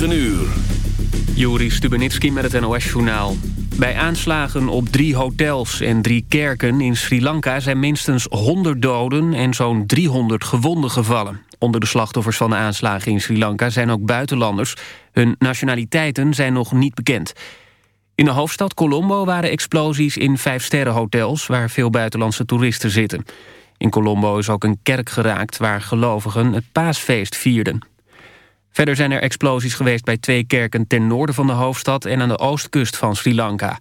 9 uur. Juri Stubenitski met het NOS-journaal. Bij aanslagen op drie hotels en drie kerken in Sri Lanka... zijn minstens 100 doden en zo'n 300 gewonden gevallen. Onder de slachtoffers van de aanslagen in Sri Lanka zijn ook buitenlanders. Hun nationaliteiten zijn nog niet bekend. In de hoofdstad Colombo waren explosies in vijfsterrenhotels... waar veel buitenlandse toeristen zitten. In Colombo is ook een kerk geraakt waar gelovigen het paasfeest vierden. Verder zijn er explosies geweest bij twee kerken ten noorden van de hoofdstad... en aan de oostkust van Sri Lanka.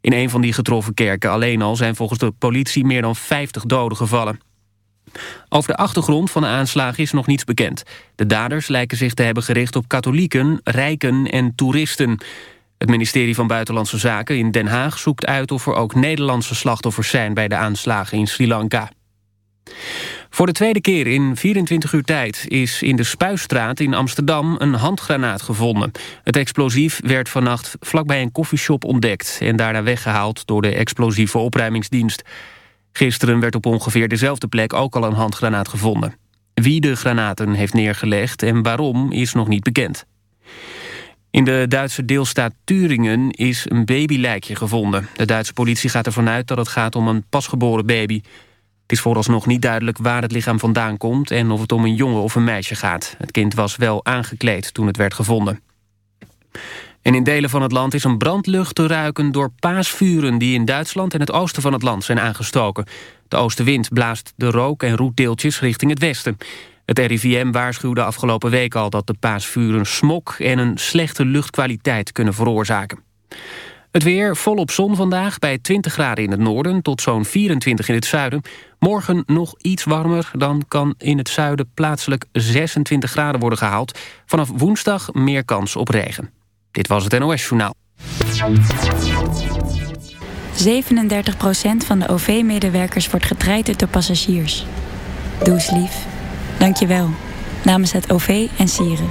In een van die getroffen kerken alleen al zijn volgens de politie meer dan 50 doden gevallen. Over de achtergrond van de aanslagen is nog niets bekend. De daders lijken zich te hebben gericht op katholieken, rijken en toeristen. Het ministerie van Buitenlandse Zaken in Den Haag zoekt uit... of er ook Nederlandse slachtoffers zijn bij de aanslagen in Sri Lanka. Voor de tweede keer in 24 uur tijd is in de Spuistraat in Amsterdam een handgranaat gevonden. Het explosief werd vannacht vlakbij een koffieshop ontdekt... en daarna weggehaald door de explosieve opruimingsdienst. Gisteren werd op ongeveer dezelfde plek ook al een handgranaat gevonden. Wie de granaten heeft neergelegd en waarom is nog niet bekend. In de Duitse deelstaat Turingen is een babylijkje gevonden. De Duitse politie gaat ervan uit dat het gaat om een pasgeboren baby... Het is vooralsnog niet duidelijk waar het lichaam vandaan komt... en of het om een jongen of een meisje gaat. Het kind was wel aangekleed toen het werd gevonden. En in delen van het land is een brandlucht te ruiken door paasvuren... die in Duitsland en het oosten van het land zijn aangestoken. De oostenwind blaast de rook- en roetdeeltjes richting het westen. Het RIVM waarschuwde afgelopen week al dat de paasvuren smok... en een slechte luchtkwaliteit kunnen veroorzaken. Het weer volop zon vandaag bij 20 graden in het noorden... tot zo'n 24 in het zuiden. Morgen nog iets warmer. Dan kan in het zuiden plaatselijk 26 graden worden gehaald. Vanaf woensdag meer kans op regen. Dit was het NOS Journaal. 37% van de OV-medewerkers wordt getraind door passagiers. Doe eens lief. Dank je wel. Namens het OV en Sieren.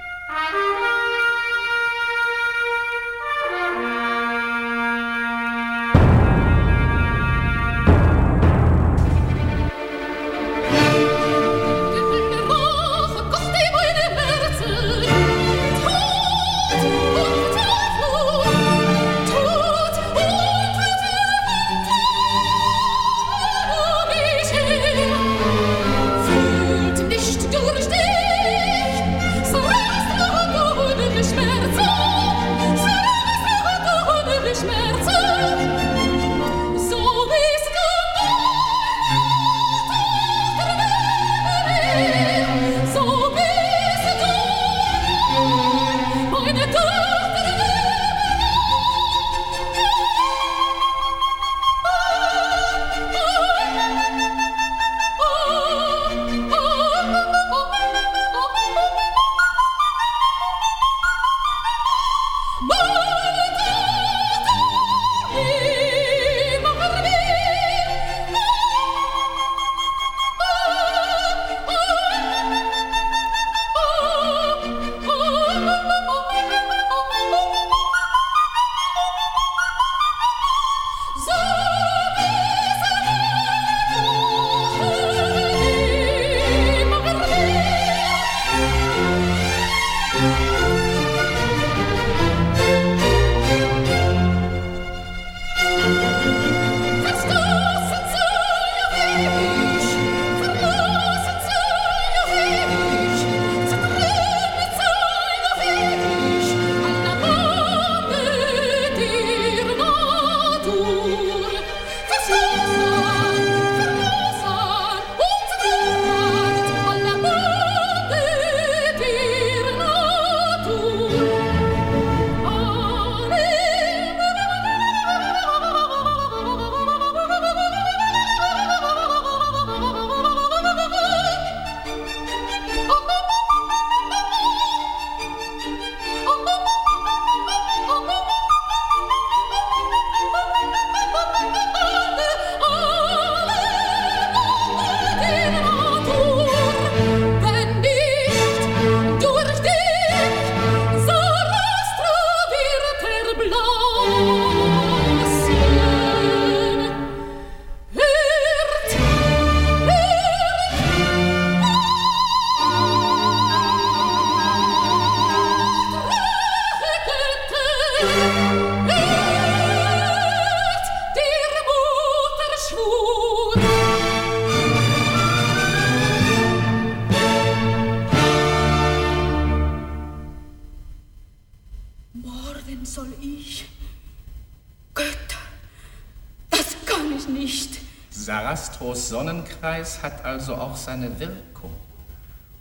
Sarastros Sonnenkreis hat also auch seine Wirkung.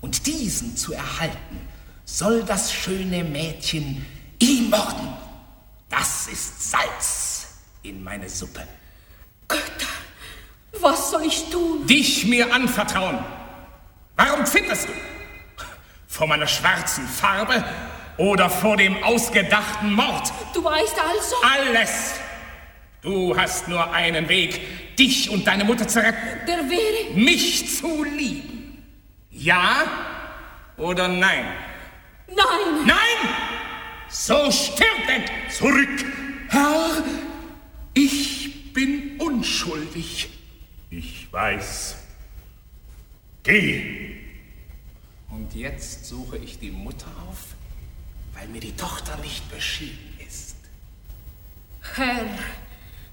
Und diesen zu erhalten, soll das schöne Mädchen ihn morden. Das ist Salz in meine Suppe. Götter, was soll ich tun? Dich mir anvertrauen. Warum zitterst du? Vor meiner schwarzen Farbe oder vor dem ausgedachten Mord? Du weißt also? Alles. Du hast nur einen Weg, dich und deine Mutter zu retten. Der wäre? Mich zu lieben. Ja oder nein? Nein. Nein! So stirb denn zurück. Herr, ich bin unschuldig. Ich weiß. Geh. Und jetzt suche ich die Mutter auf, weil mir die Tochter nicht beschieden ist. Herr,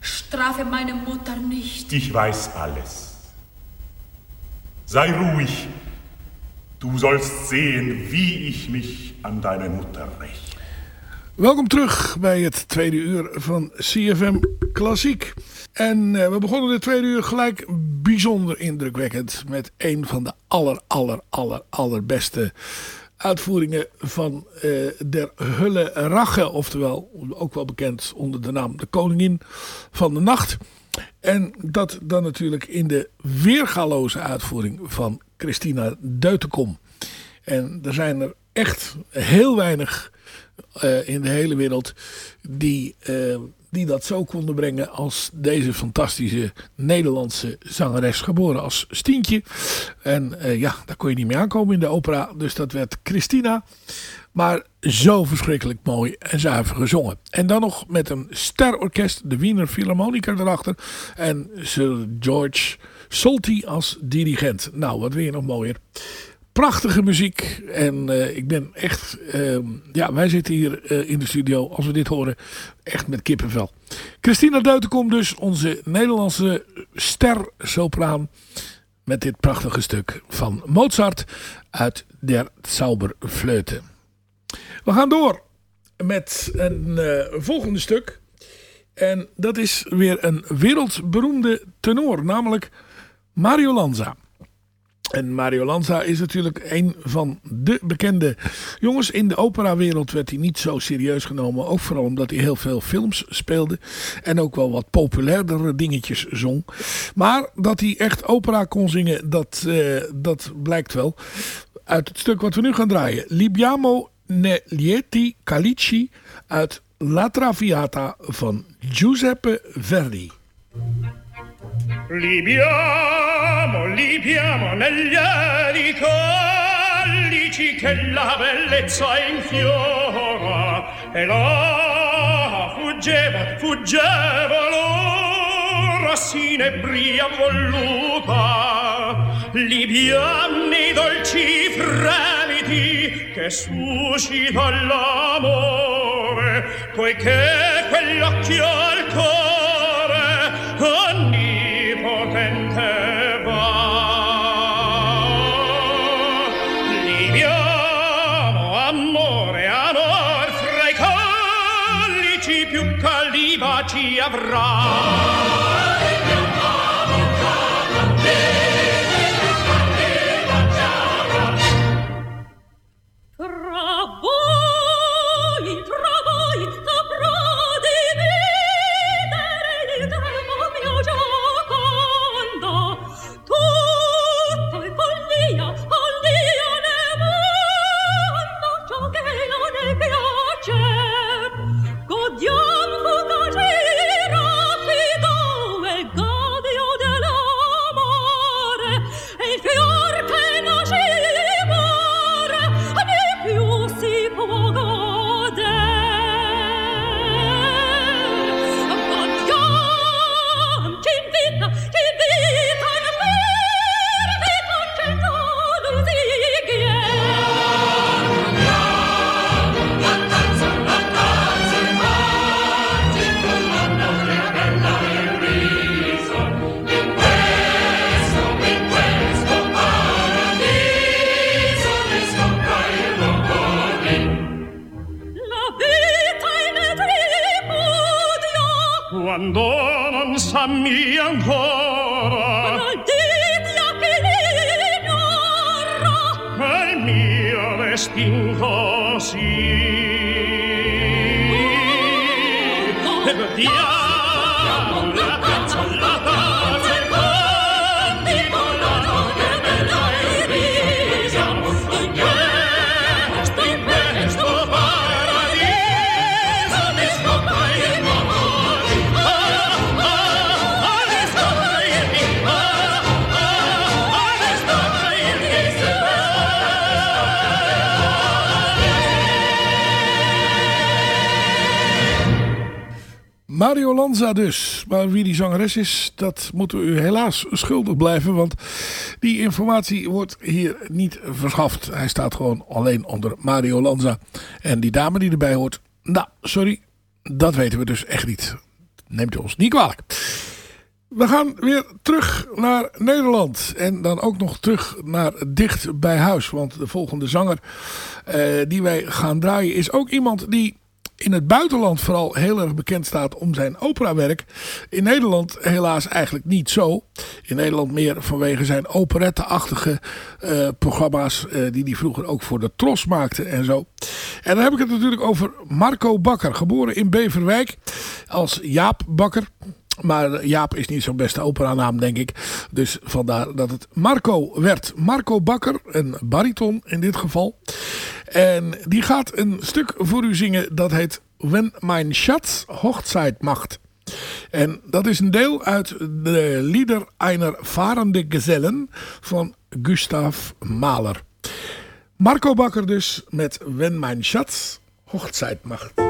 strafe meine Mutter nicht. Ich weiß alles. Sei ruhig. Du sollst sehen, wie ich mich an deine Mutter räche. Welkom terug bij het tweede uur van CFM Klassiek. En uh, we begonnen de tweede uur gelijk bijzonder indrukwekkend met een van de aller, aller, aller, allerbeste uitvoeringen van uh, der Hulle Rache. Oftewel, ook wel bekend onder de naam de Koningin van de Nacht. En dat dan natuurlijk in de weergaloze uitvoering van Christina Deutenkom. En er zijn er echt heel weinig uh, in de hele wereld die, uh, die dat zo konden brengen als deze fantastische Nederlandse zangeres. Geboren als Stientje. En uh, ja, daar kon je niet mee aankomen in de opera. Dus dat werd Christina. Maar zo verschrikkelijk mooi en zuiver gezongen. En dan nog met een sterorkest, de Wiener Philharmonica erachter. En Sir George Solti als dirigent. Nou, wat je nog mooier prachtige muziek. En uh, ik ben echt... Uh, ja, wij zitten hier uh, in de studio, als we dit horen, echt met kippenvel. Christina Deutenkom dus, onze Nederlandse ster-sopraan. Met dit prachtige stuk van Mozart uit Der Zauberflöte. We gaan door met een volgende stuk. En dat is weer een wereldberoemde tenor, namelijk Mario Lanza. En Mario Lanza is natuurlijk een van de bekende jongens. In de operawereld werd hij niet zo serieus genomen. Ook vooral omdat hij heel veel films speelde. En ook wel wat populairdere dingetjes zong. Maar dat hij echt opera kon zingen, dat, uh, dat blijkt wel. Uit het stuk wat we nu gaan draaien. Libiamo Neglieti Calici uit La Traviata van Giuseppe Verdi. Libiamo, libiamo negli ali collici che la bellezza infiora. E là fuggeva, fuggeva l'ora sinebria voluta. Libiani dolci fremiti che suscita l'amore poiché quell'occhio al cuore avrà Mario Lanza dus. Maar wie die zangeres is, dat moeten we u helaas schuldig blijven. Want die informatie wordt hier niet verschaft. Hij staat gewoon alleen onder Mario Lanza. En die dame die erbij hoort, nou, sorry, dat weten we dus echt niet. Neemt u ons niet kwalijk. We gaan weer terug naar Nederland. En dan ook nog terug naar dicht bij huis. Want de volgende zanger eh, die wij gaan draaien is ook iemand die in het buitenland vooral heel erg bekend staat om zijn operawerk. In Nederland helaas eigenlijk niet zo. In Nederland meer vanwege zijn operetteachtige eh, programma's eh, die hij vroeger ook voor de Tros maakte en zo. En dan heb ik het natuurlijk over Marco Bakker. Geboren in Beverwijk als Jaap Bakker. Maar Jaap is niet zo'n beste operanaam, denk ik. Dus vandaar dat het Marco werd. Marco Bakker, een bariton in dit geval. En die gaat een stuk voor u zingen dat heet Wenn mein Schatz Hochzeit macht. En dat is een deel uit de lieder einer varende Gesellen van Gustav Mahler. Marco Bakker dus met Wenn mein Schatz Hochzeit macht.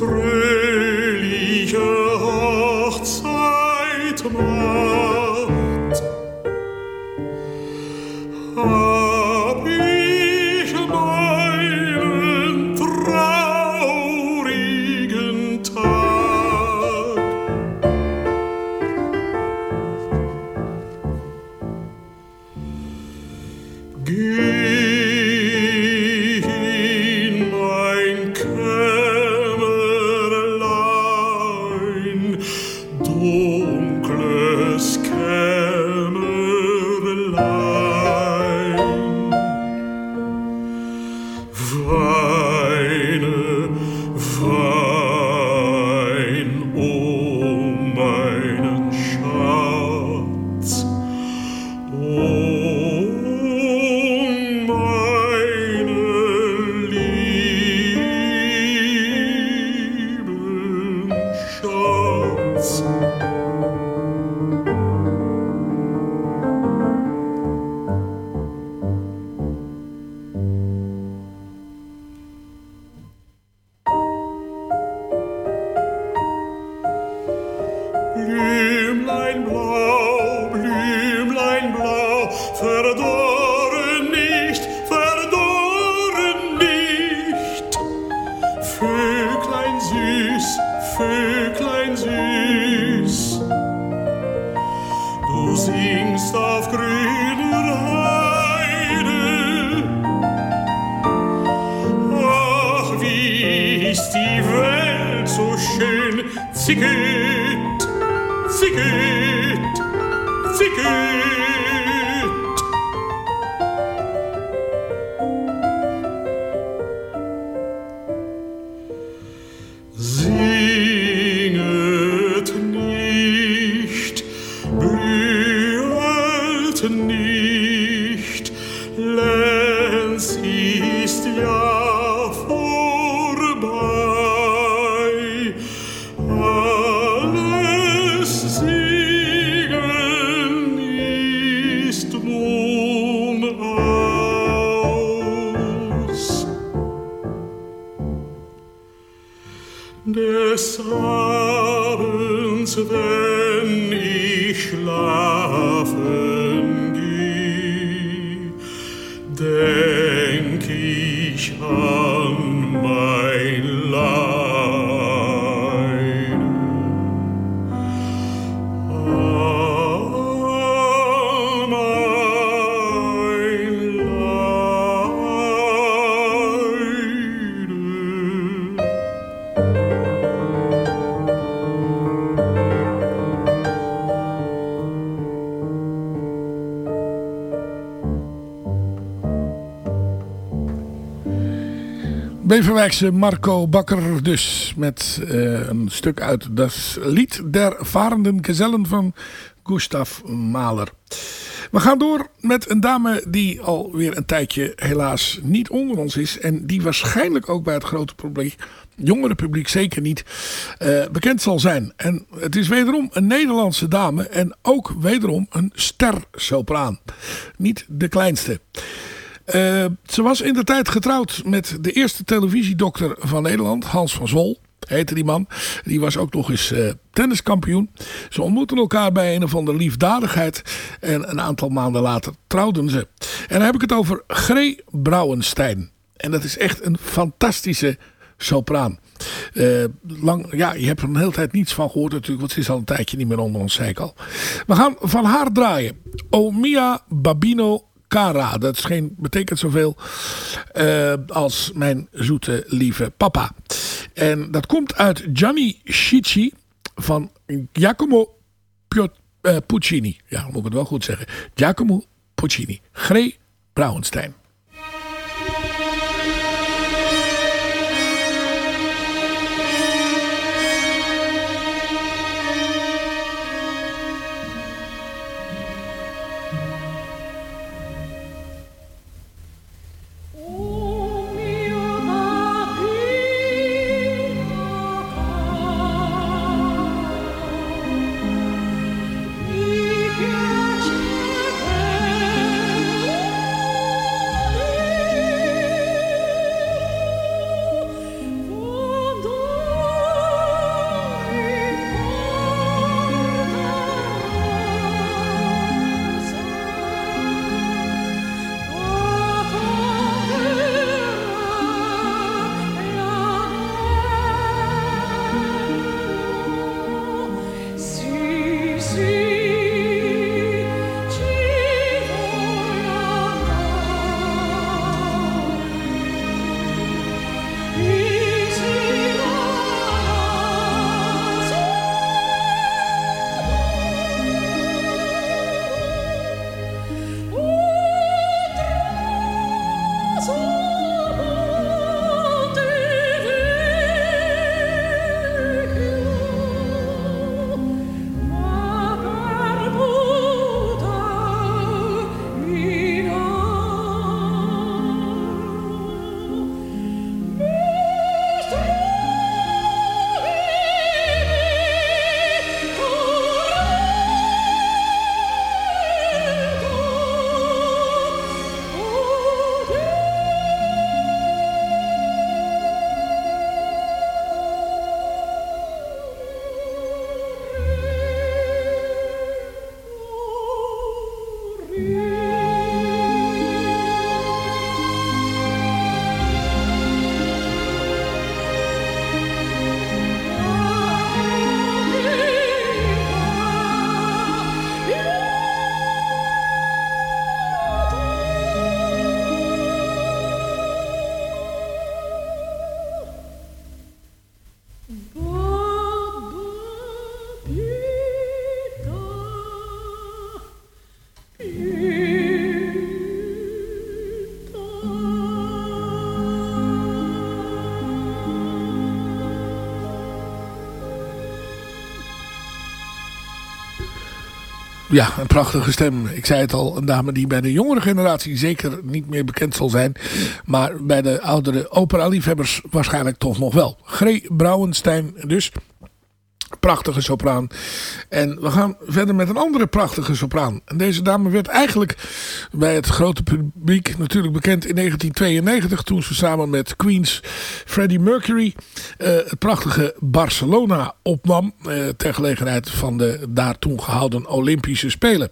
Christ. Marco Bakker dus met uh, een stuk uit dat lied der varenden gezellen van Gustav Mahler. We gaan door met een dame die alweer een tijdje helaas niet onder ons is. En die waarschijnlijk ook bij het grote publiek, jongere publiek zeker niet, uh, bekend zal zijn. En het is wederom een Nederlandse dame en ook wederom een ster-sopraan. Niet de kleinste. Uh, ze was in de tijd getrouwd met de eerste televisiedokter van Nederland, Hans van Zwol heette die man. Die was ook nog eens uh, tenniskampioen. Ze ontmoetten elkaar bij een of andere liefdadigheid. En een aantal maanden later trouwden ze. En dan heb ik het over Gree Brouwenstein. En dat is echt een fantastische sopraan. Uh, lang, ja, je hebt er een hele tijd niets van gehoord natuurlijk. Want ze is al een tijdje niet meer onder ons, zei ik al. We gaan van haar draaien. O Mia Babino Cara. Dat betekent zoveel uh, als mijn zoete lieve papa. En dat komt uit Gianni Schicchi van Giacomo uh, Puccini. Ja, moet ik het wel goed zeggen. Giacomo Puccini. Gree Brouwenstein. Ja, een prachtige stem. Ik zei het al, een dame die bij de jongere generatie zeker niet meer bekend zal zijn. Maar bij de oudere opera-liefhebbers waarschijnlijk toch nog wel. Gree Brouwenstein dus. Prachtige sopraan. En we gaan verder met een andere prachtige sopraan. En deze dame werd eigenlijk bij het grote publiek natuurlijk bekend in 1992. Toen ze samen met Queen's Freddie Mercury uh, het prachtige Barcelona opnam. Uh, ter gelegenheid van de daar toen gehouden Olympische Spelen.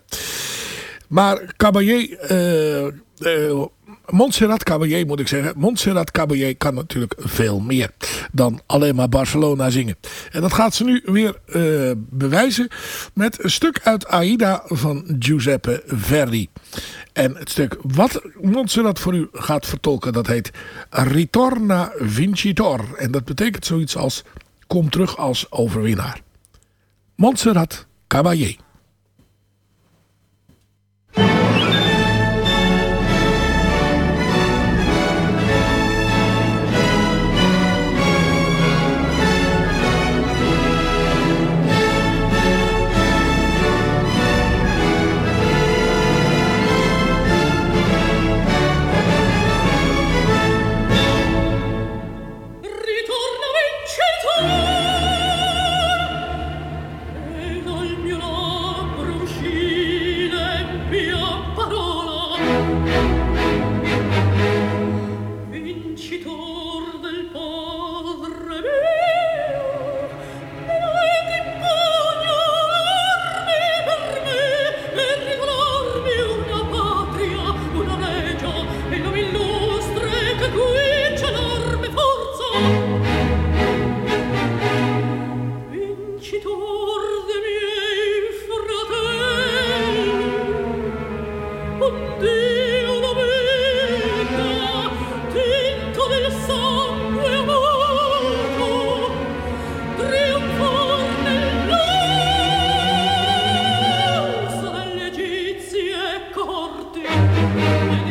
Maar Caballé... Uh, Montserrat Caballé moet ik zeggen. Montserrat Caballé kan natuurlijk veel meer dan alleen maar Barcelona zingen. En dat gaat ze nu weer uh, bewijzen met een stuk uit Aida van Giuseppe Verdi. En het stuk wat Montserrat voor u gaat vertolken, dat heet Ritorna Vincitor. En dat betekent zoiets als kom terug als overwinnaar. Montserrat Caballé.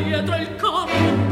dietro il corpo.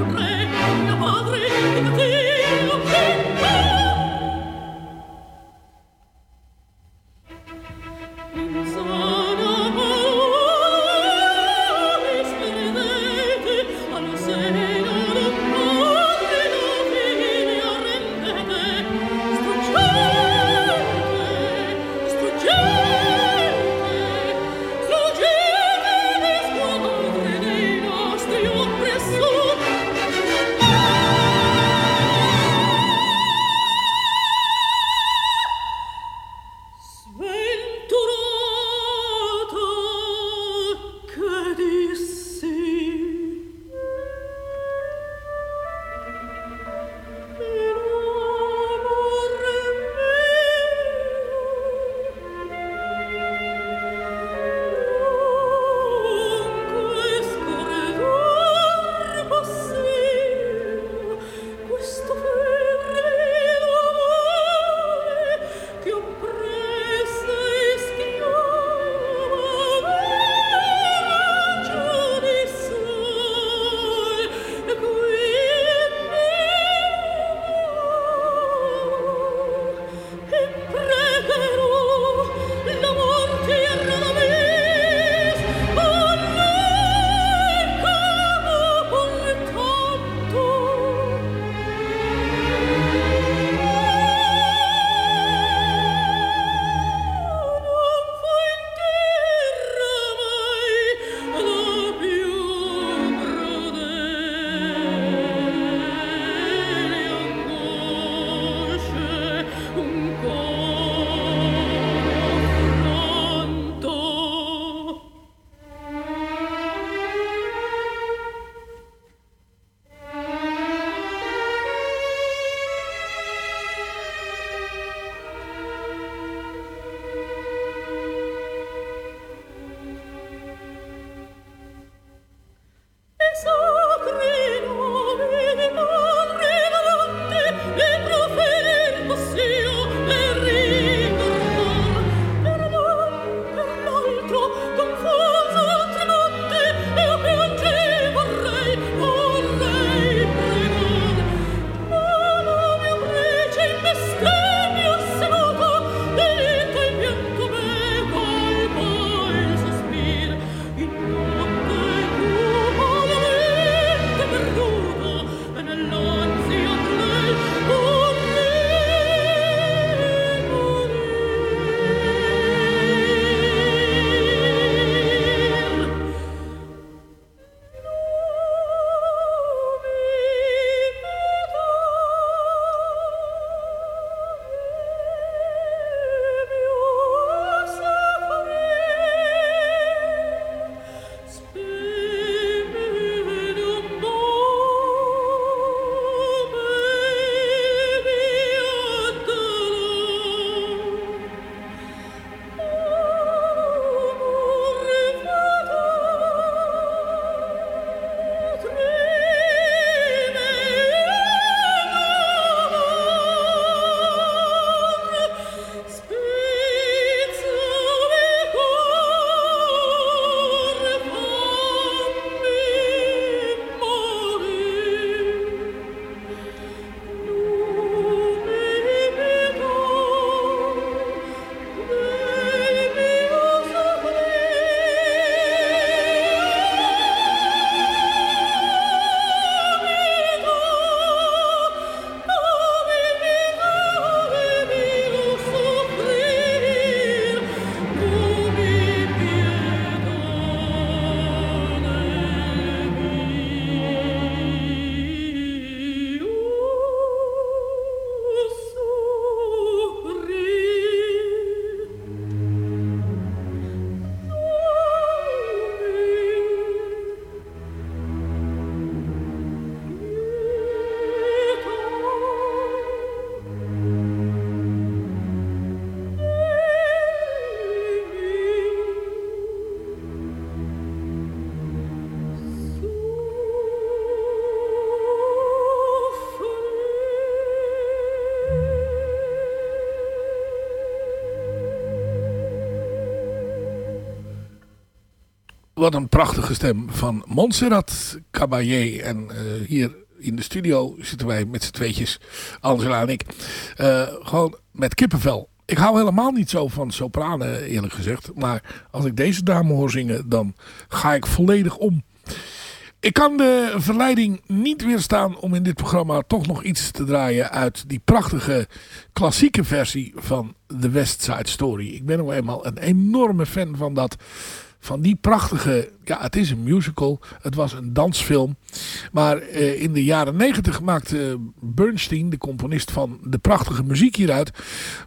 Wat een prachtige stem van Montserrat Caballé. En eh, hier in de studio zitten wij met z'n tweetjes, Angela en ik. eh, gewoon met kippenvel. Ik hou helemaal niet zo van sopranen eerlijk gezegd. Maar als ik deze dame hoor zingen, dan ga ik volledig om. Ik kan de verleiding niet weerstaan om in dit programma toch nog iets te draaien uit die prachtige klassieke versie van The West Side Story. Ik ben nou eenmaal een enorme fan van dat. Van die prachtige, ja het is een musical, het was een dansfilm. Maar eh, in de jaren negentig maakte Bernstein, de componist van de prachtige muziek hieruit,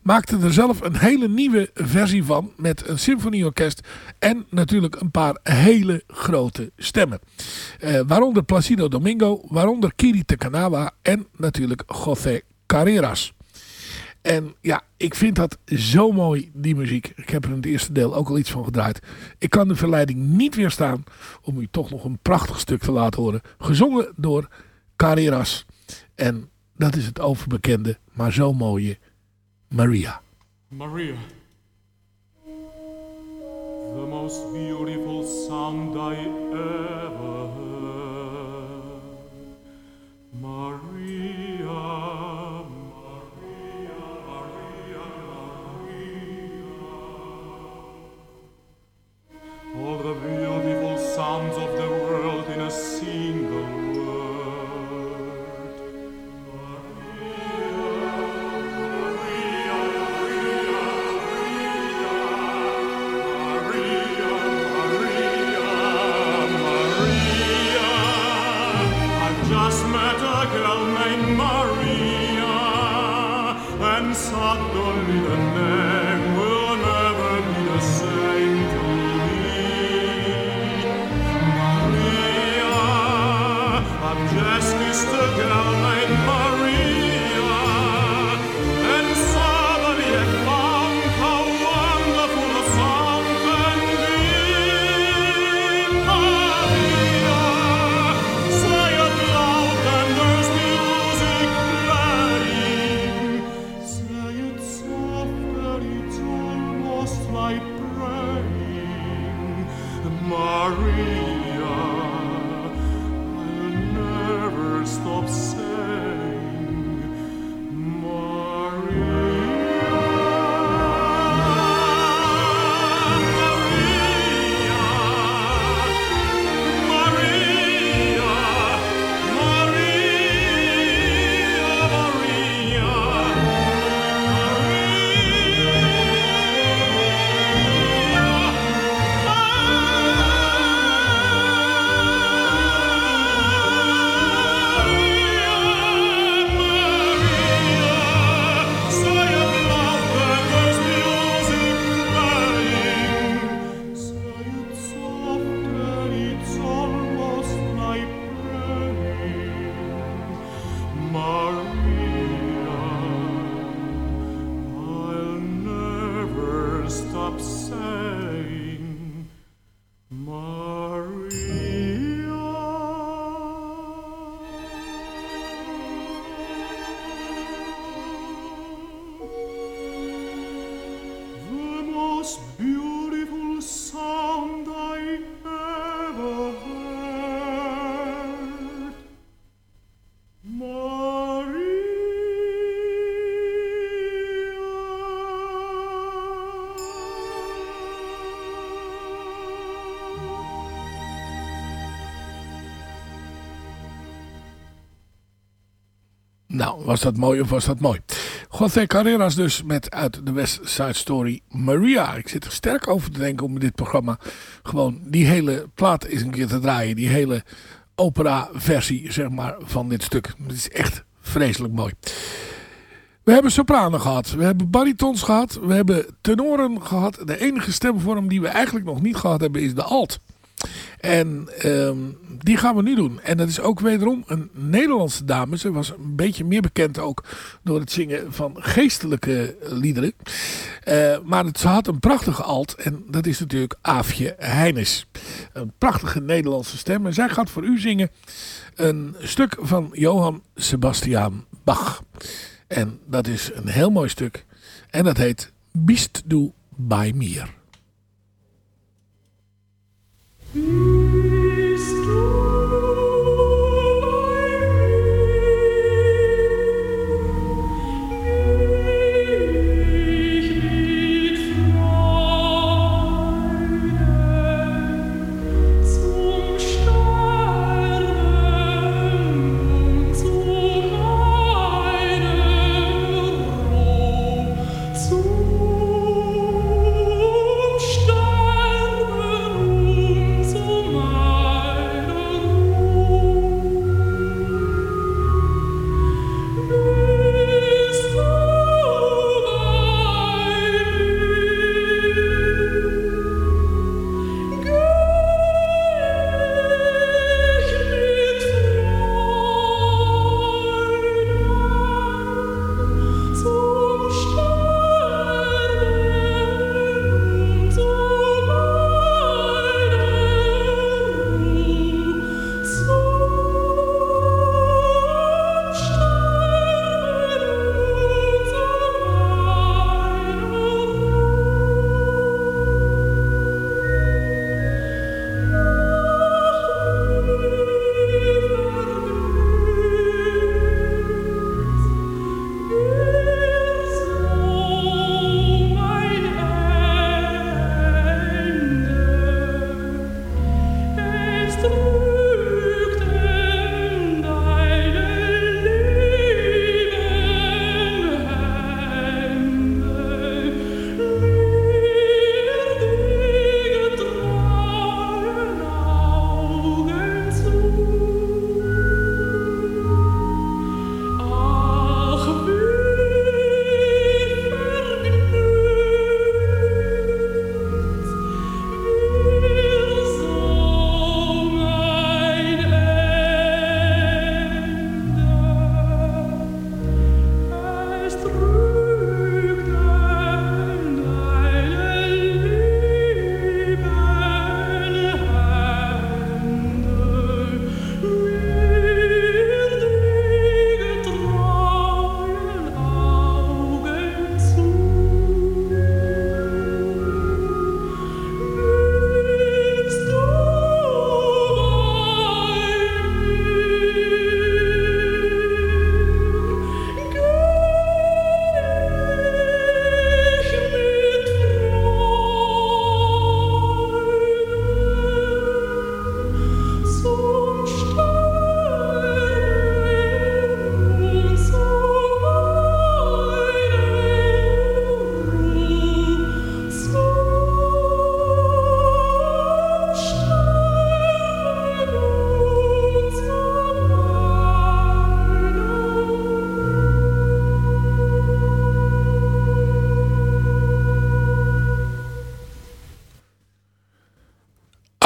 maakte er zelf een hele nieuwe versie van met een symfonieorkest en natuurlijk een paar hele grote stemmen. Eh, waaronder Placido Domingo, waaronder Kiri Tekanawa en natuurlijk José Carreras. En ja, ik vind dat zo mooi, die muziek. Ik heb er in het eerste deel ook al iets van gedraaid. Ik kan de verleiding niet weerstaan om u toch nog een prachtig stuk te laten horen. Gezongen door Carreras. En dat is het overbekende, maar zo mooie Maria. Maria. The most beautiful sound I ever beautiful Nou, was dat mooi of was dat mooi? José Carreras dus met uit de West Side Story Maria. Ik zit er sterk over te denken om in dit programma gewoon die hele plaat eens een keer te draaien. Die hele opera versie zeg maar van dit stuk. Het is echt vreselijk mooi. We hebben sopranen gehad. We hebben baritons gehad. We hebben tenoren gehad. De enige stemvorm die we eigenlijk nog niet gehad hebben is de alt. En ehm, die gaan we nu doen. En dat is ook wederom een Nederlandse dame. Ze was een beetje meer bekend ook door het zingen van geestelijke liederen. Eh, maar het, ze had een prachtige alt. En dat is natuurlijk Aafje Heines. Een prachtige Nederlandse stem. En zij gaat voor u zingen een stuk van Johann Sebastian Bach. En dat is een heel mooi stuk. En dat heet Bist du bei Mm-hmm.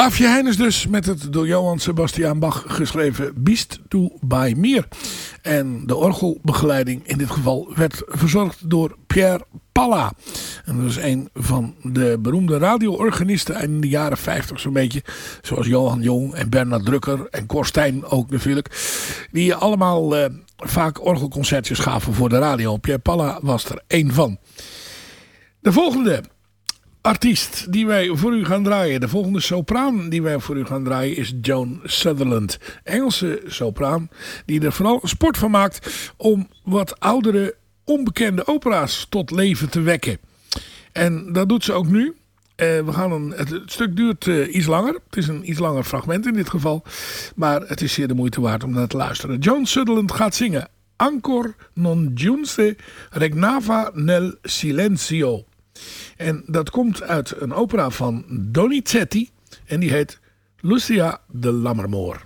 Afje Heines dus met het door Johann Sebastian Bach geschreven Beast to By Meer. En de orgelbegeleiding in dit geval werd verzorgd door Pierre Palla. En dat is een van de beroemde radioorganisten in de jaren 50 zo'n beetje. Zoals Johan Jong en Bernard Drucker en Korstijn ook natuurlijk. Die allemaal eh, vaak orgelconcertjes gaven voor de radio. Pierre Palla was er één van. De volgende artiest die wij voor u gaan draaien. De volgende sopraan die wij voor u gaan draaien is Joan Sutherland. Engelse sopraan die er vooral sport van maakt om wat oudere onbekende opera's tot leven te wekken. En dat doet ze ook nu. Eh, we gaan een, het, stuk duurt uh, iets langer. Het is een iets langer fragment in dit geval. Maar het is zeer de moeite waard om naar te luisteren. Joan Sutherland gaat zingen. Ancor non giunse regnava nel silenzio. En dat komt uit een opera van Donizetti. En die heet Lucia de Lammermoor.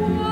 Lord.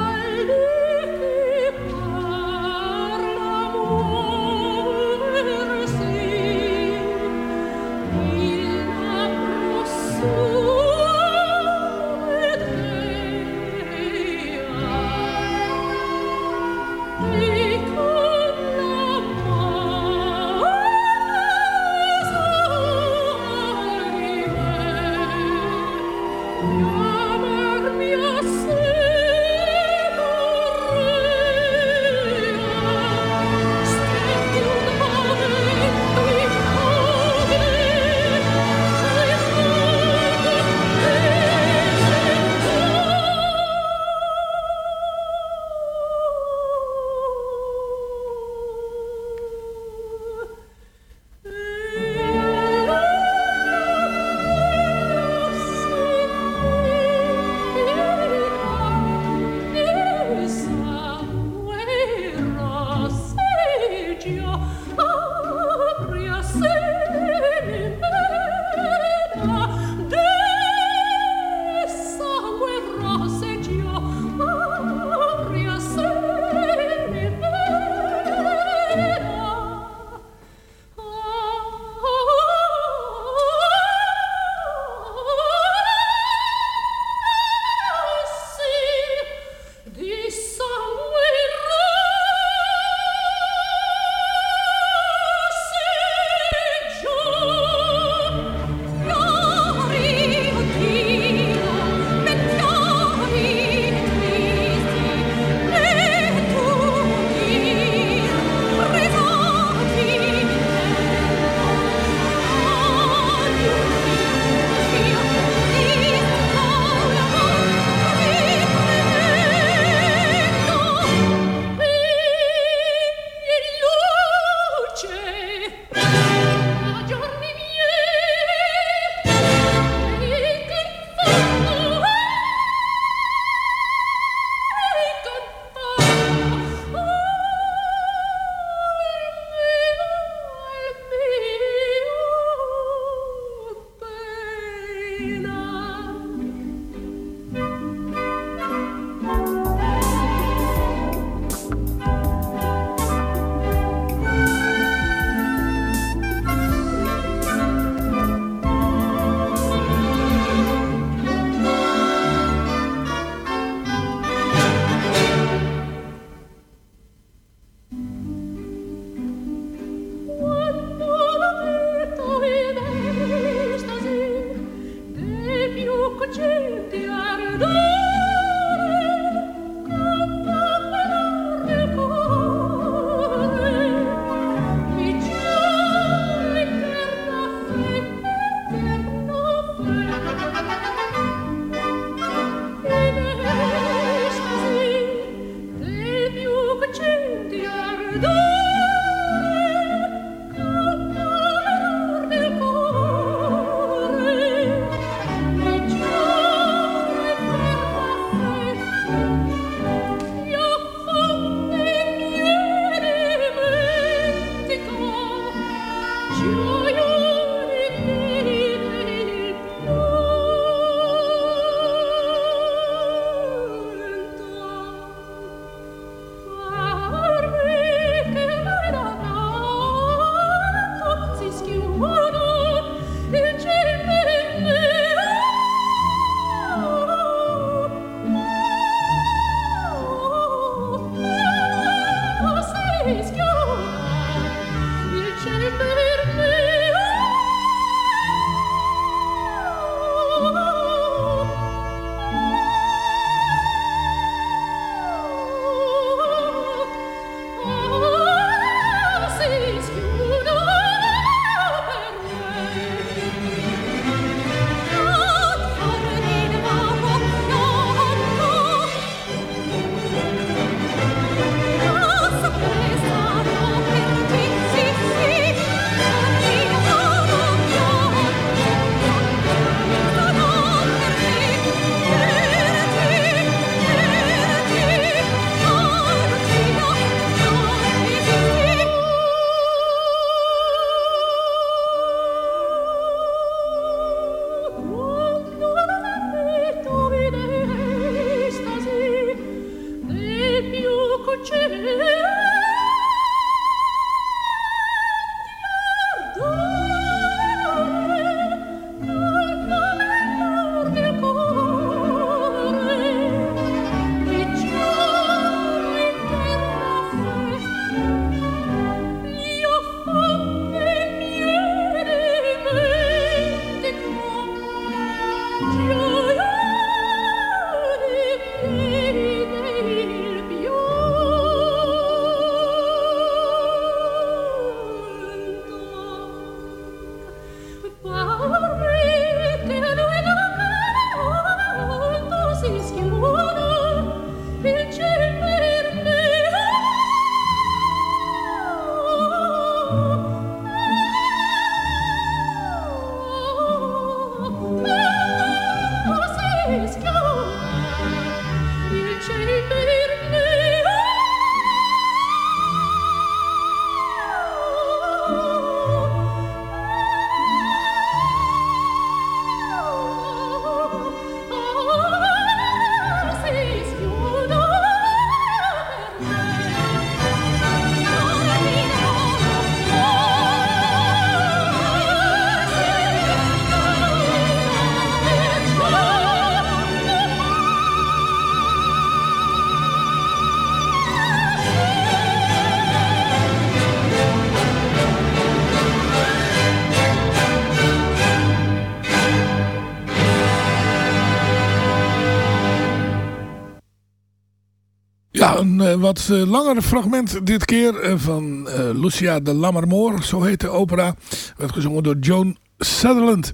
Wat uh, langer fragment dit keer uh, van Lucia de Lammermoor, zo heet de opera. Werd gezongen door Joan Sutherland.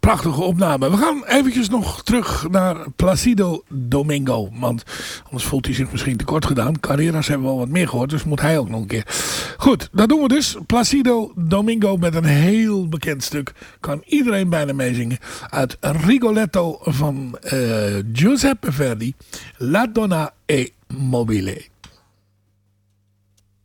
Prachtige opname. We gaan eventjes nog terug naar Placido Domingo. Want anders voelt hij zich misschien tekort gedaan. Carreras hebben we al wat meer gehoord, dus moet hij ook nog een keer. Goed, dat doen we dus. Placido Domingo met een heel bekend stuk. Kan iedereen bijna meezingen. Uit Rigoletto van Giuseppe Verdi. La Donna e Mobile.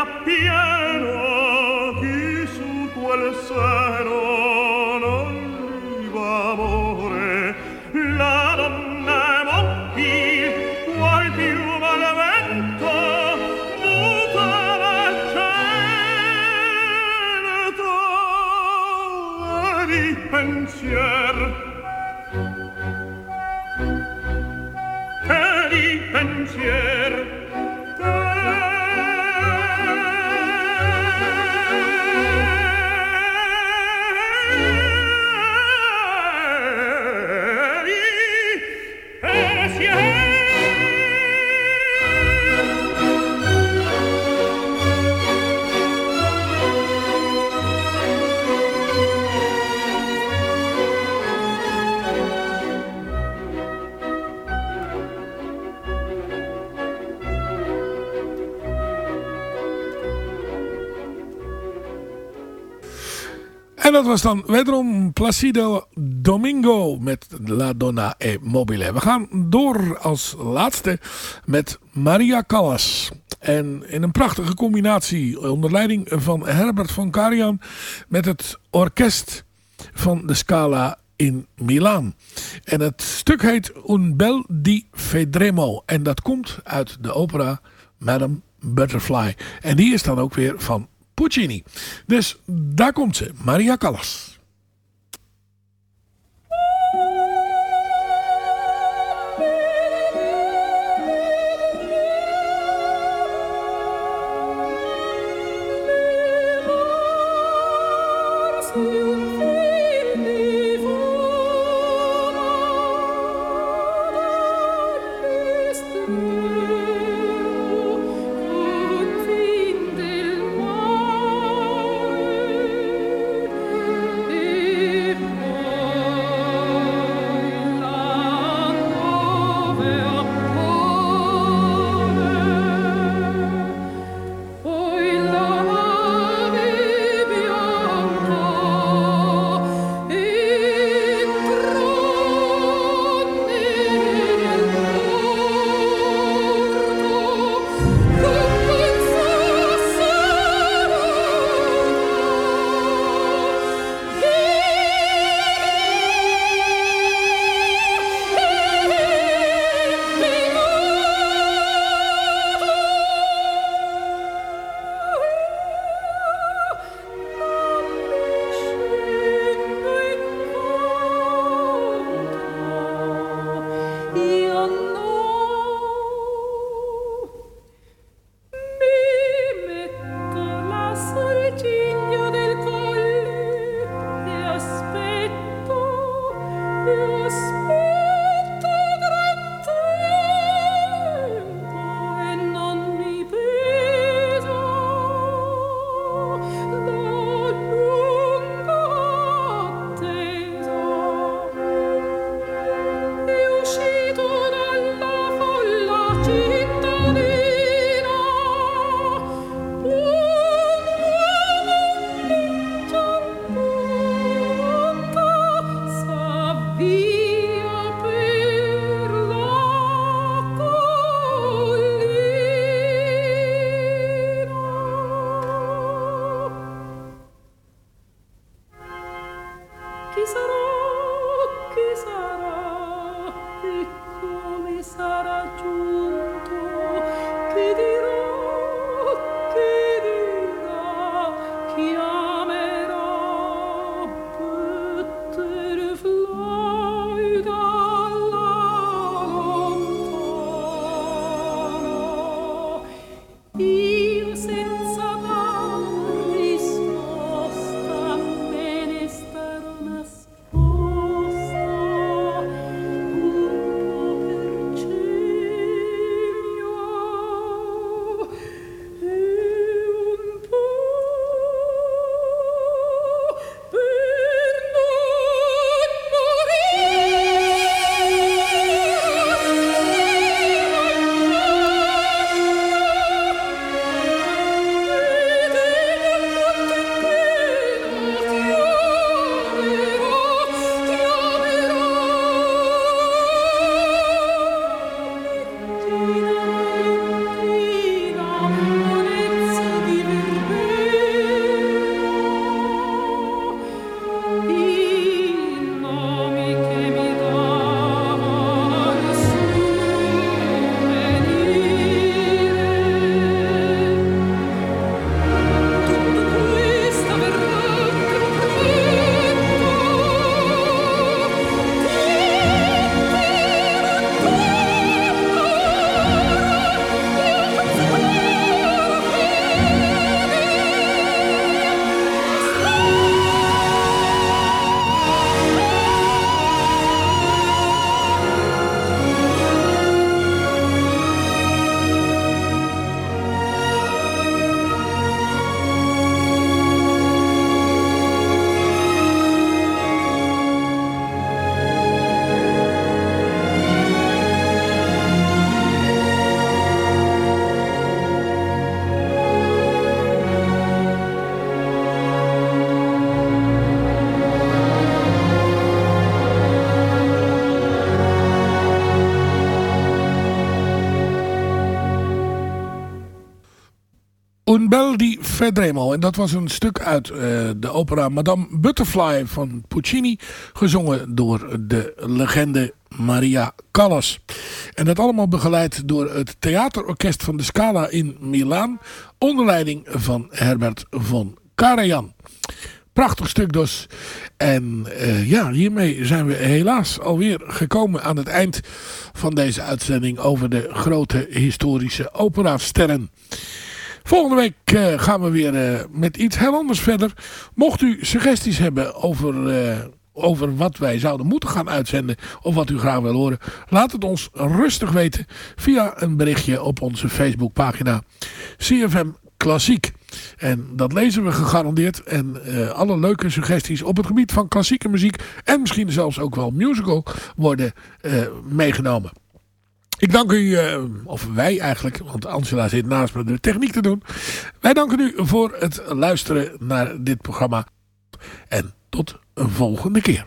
appieno chi su quel seno non gli amore. La donna è morti qual più malavento muta la cena di pensier. E di pensier. Dat was dan wederom Placido Domingo met La Donna e Mobile. We gaan door als laatste met Maria Callas. En in een prachtige combinatie onder leiding van Herbert von Karajan met het orkest van de Scala in Milaan. En het stuk heet Un bel di Vedremo. En dat komt uit de opera Madame Butterfly. En die is dan ook weer van Puccini. Dus daar komt ze, Maria Callas. Bel di. En dat was een stuk uit eh, de opera Madame Butterfly van Puccini. Gezongen door de legende Maria Callas. En dat allemaal begeleid door het theaterorkest van de Scala in Milaan. Onder leiding van Herbert von Karajan. Prachtig stuk dus. En uh, ja, hiermee zijn we helaas alweer gekomen aan het eind van deze uitzending over de grote historische operasterren. Volgende week uh, gaan we weer uh, met iets heel anders verder. Mocht u suggesties hebben over, over wat wij zouden moeten gaan uitzenden of wat u graag wil horen. Laat het ons rustig weten via een berichtje op onze Facebookpagina CFM Klassiek. En dat lezen we gegarandeerd. En alle leuke suggesties op het gebied van klassieke muziek en misschien zelfs ook wel musical worden meegenomen. Ik dank u, uh, of wij eigenlijk, want Angela zit naast me de techniek te doen. Wij danken u voor het luisteren naar dit programma. En tot een volgende keer.